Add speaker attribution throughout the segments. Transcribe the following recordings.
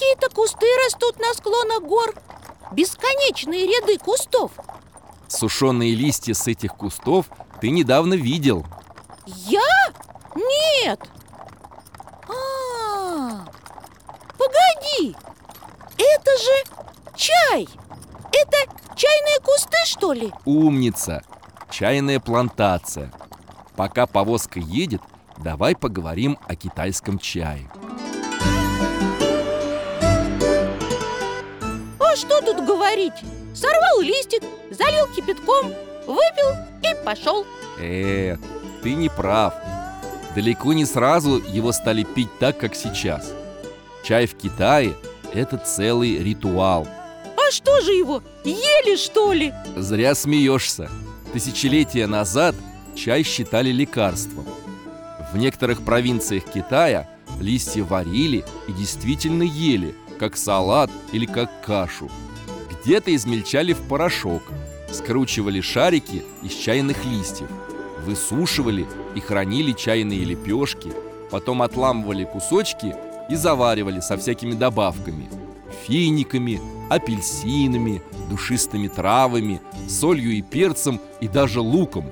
Speaker 1: Какие-то кусты растут на склонах гор. Бесконечные ряды кустов.
Speaker 2: Сушеные листья с этих кустов ты недавно видел.
Speaker 1: Я? Нет! А, Погоди! Это же чай! Это чайные кусты, что ли?
Speaker 2: Умница! Чайная плантация. Пока повозка едет, давай поговорим о китайском чае
Speaker 1: А что тут говорить? Сорвал листик, залил кипятком, выпил и пошел.
Speaker 2: Э, ты не прав. Далеко не сразу его стали пить так, как сейчас. Чай в Китае – это целый ритуал.
Speaker 1: А что же его, ели что ли?
Speaker 2: Зря смеешься. Тысячелетия назад чай считали лекарством. В некоторых провинциях Китая листья варили и действительно ели Как салат или как кашу. Где-то измельчали в порошок Скручивали шарики из чайных листьев Высушивали и хранили чайные лепешки Потом отламывали кусочки и заваривали со всякими добавками Финиками, апельсинами, душистыми травами, солью и перцем и даже луком.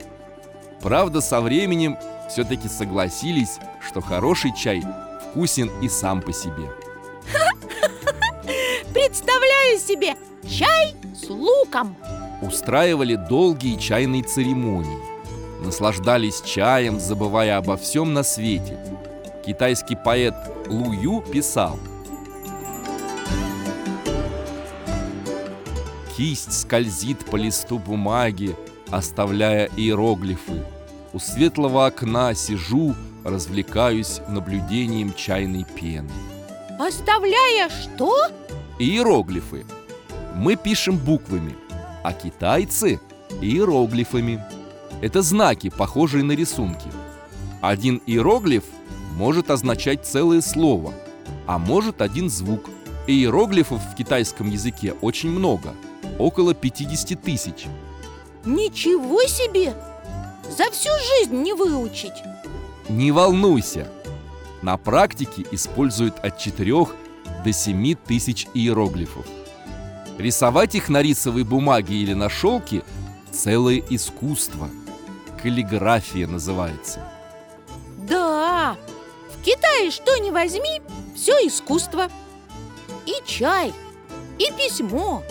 Speaker 2: Правда, со временем все-таки согласились, что хороший чай вкусен и сам по себе
Speaker 1: Представляю себе чай с луком.
Speaker 2: Устраивали долгие чайные церемонии. Наслаждались чаем, забывая обо всем на свете. Китайский поэт Лу Ю писал. Кисть скользит по листу бумаги, оставляя иероглифы. У светлого окна сижу, развлекаюсь наблюдением чайной пены
Speaker 1: Оставляя что?
Speaker 2: Иероглифы. Мы пишем буквами, а китайцы – иероглифами. Это знаки, похожие на рисунки. Один иероглиф может означать целое слово, а может один звук. Иероглифов в китайском языке очень много, около 50 тысяч.
Speaker 1: Ничего себе! За всю жизнь не выучить!
Speaker 2: Не волнуйся! На практике используют от 4 до 7 тысяч иероглифов. Рисовать их на рисовой бумаге или на шелке – целое искусство. Каллиграфия называется.
Speaker 1: Да, в Китае что ни возьми, все искусство И чай, и письмо,